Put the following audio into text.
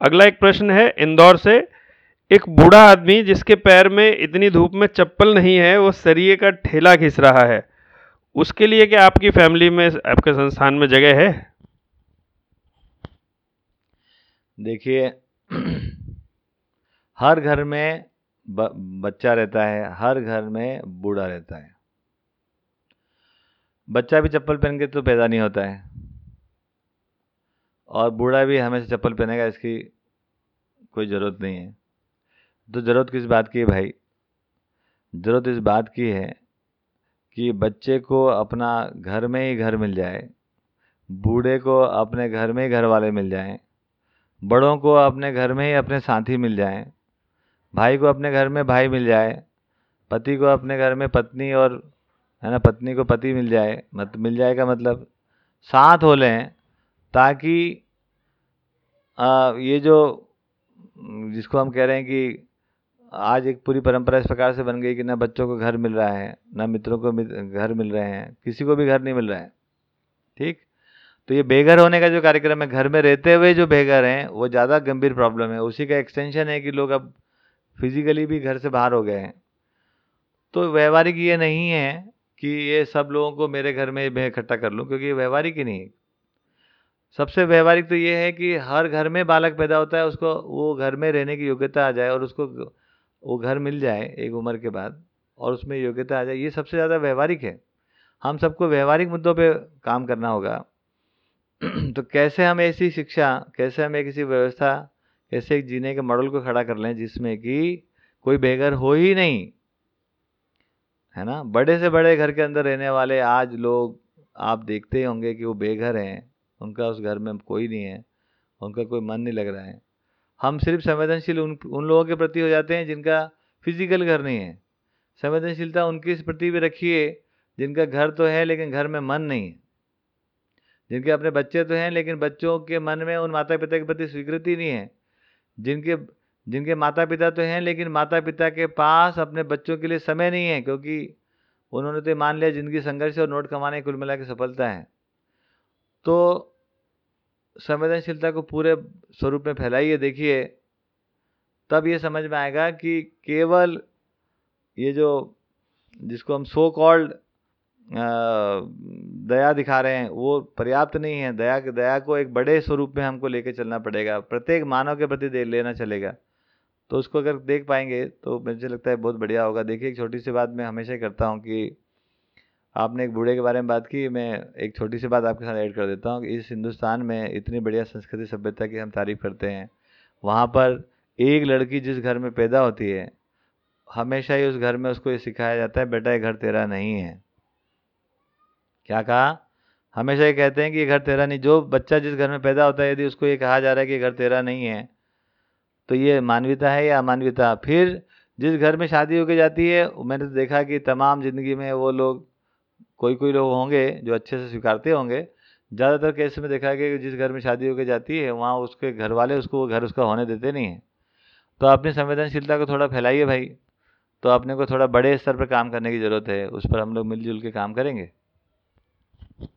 अगला एक प्रश्न है इंदौर से एक बूढ़ा आदमी जिसके पैर में इतनी धूप में चप्पल नहीं है वो सरिये का ठेला घिस रहा है। उसके लिए क्या आपकी फैमिली में आपके संस्थान में जगह है? देखिए हर घर में ब, बच्चा रहता है हर घर में बूढ़ा रहता है। बच्चा भी चप्पल पहन के तो पैदा नहीं होता है। और बूढ़ा भी हमेशा चप्पल पहनेगा, इसकी कोई ज़रूरत नहीं है। तो ज़रूरत किस बात की है भाई? ज़रूरत इस बात की है कि बच्चे को अपना घर में ही घर मिल जाए, बूढ़े को अपने घर में ही घर वाले मिल जाएँ, बड़ों को अपने घर में ही अपने साथी मिल जाएँ, भाई को अपने घर में भाई मिल जाए, पति को अपने घर में पत्नी और, है ना, पत्नी को पति मिल जाए, मत, मिल जाए का मतलब साथ हो लें। ताकि ये जो, जिसको हम कह रहे हैं कि आज एक पूरी परंपरा इस प्रकार से बन गई कि ना बच्चों को घर मिल रहा है, ना मित्रों को घर मिल रहे हैं, किसी को भी घर नहीं मिल रहा है, ठीक? तो ये बेघर होने का जो कार्यक्रम है, घर में रहते हुए जो बेघर हैं, वो ज़्यादा गंभीर प्रॉब्लम है। उसी का एक्सटेंशन है कि लोग अब फिजिकली भी घर से बाहर हो गए हैं। तो व्यवहारिक ये नहीं है कि ये सब लोगों को मेरे घर में इकट्ठा कर लूँ, क्योंकि ये व्यवहारिक ही नहीं है। सबसे व्यवहारिक तो ये है कि हर घर में बालक पैदा होता है, उसको, वो घर में रहने की योग्यता आ जाए और उसको वो घर मिल जाए एक उम्र के बाद और उसमें योग्यता आ जाए, ये सबसे ज़्यादा व्यवहारिक है। हम सबको व्यवहारिक मुद्दों पे काम करना होगा। तो कैसे हम ऐसी शिक्षा, कैसे हम एक ऐसी व्यवस्था, कैसे एक जीने के मॉडल को खड़ा कर लें जिसमें कि कोई बेघर हो ही नहीं? है ना? बड़े से बड़े घर के अंदर रहने वाले आज लोग, आप देखते होंगे कि वो बेघर हैं। उनका उस घर में कोई नहीं है, उनका कोई मन नहीं लग रहा है। हम सिर्फ़ संवेदनशील उन उन लोगों के प्रति हो जाते हैं जिनका फ़िज़िकल घर नहीं है। संवेदनशीलता उनके इस प्रति भी रखिए, जिनका घर तो है लेकिन घर में मन नहीं है। जिनके अपने बच्चे तो हैं लेकिन बच्चों के मन में उन माता पिता के प्रति स्वीकृति नहीं है। जिनके जिनके माता पिता तो हैं लेकिन माता पिता के पास अपने बच्चों के लिए समय नहीं है, क्योंकि उन्होंने तो मान लिया ज़िंदगी संघर्ष और नोट कमाने कुल मिला की सफलता है। तो संवेदनशीलता को पूरे स्वरूप में फैलाइए, देखिए। तब ये समझ में आएगा कि केवल ये जो, जिसको हम सो कॉल्ड दया दिखा रहे हैं, वो पर्याप्त नहीं है। दया के, दया को एक बड़े स्वरूप में हमको लेके चलना पड़ेगा। प्रत्येक मानव के प्रति दे, लेना चलेगा। तो उसको अगर देख पाएँगे तो मुझे लगता है बहुत बढ़िया होगा। देखिए, एक छोटी सी बात मैं हमेशा करता हूँ कि आपने एक बूढ़े के बारे में बात की, मैं एक छोटी सी बात आपके साथ ऐड कर देता हूँ कि इस हिंदुस्तान में इतनी बढ़िया संस्कृति सभ्यता की हम तारीफ़ करते हैं। वहाँ पर एक लड़की जिस घर में पैदा होती है, हमेशा ही उस घर में उसको ये सिखाया जाता है, बेटा, ये घर तेरा नहीं है। क्या कहा? हमेशा ये कहते हैं कि ये घर तेरा नहीं। जो बच्चा जिस घर में पैदा होता है, यदि उसको ये कहा जा रहा है कि घर तेरा नहीं है तो ये मानवीयता है या अमानवीयता? फिर जिस घर में शादी होकर जाती है, मैंने तो देखा कि तमाम ज़िंदगी में वो लोग कोई कोई लोग होंगे जो अच्छे से स्वीकारते होंगे। ज़्यादातर केस में देखा गया कि जिस घर में शादी होकर जाती है, वहाँ उसके घर वाले उसको, वो घर उसका होने देते नहीं हैं। तो अपनी संवेदनशीलता को थोड़ा फैलाइए भाई। तो अपने को थोड़ा बड़े स्तर पर काम करने की ज़रूरत है, उस पर हम लोग मिलजुल के काम करेंगे।